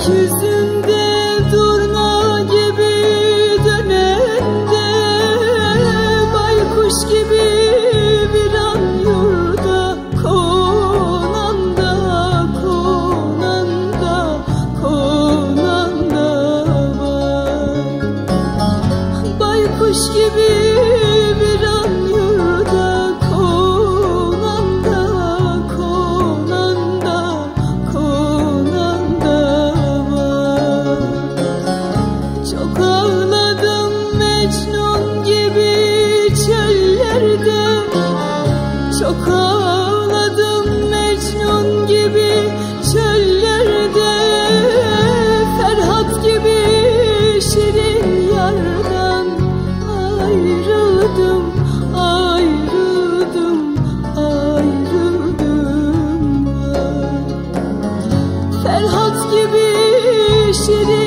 Öküzünde durna gibi dönende Baykuş gibi bir an yurda Konanda, konanda, konanda var. Baykuş gibi Çok ağladım Mecnun gibi çöllerde Ferhat gibi şirin yardan Ayrıldım, ayrıldım, ayrıldım. Ferhat gibi şirin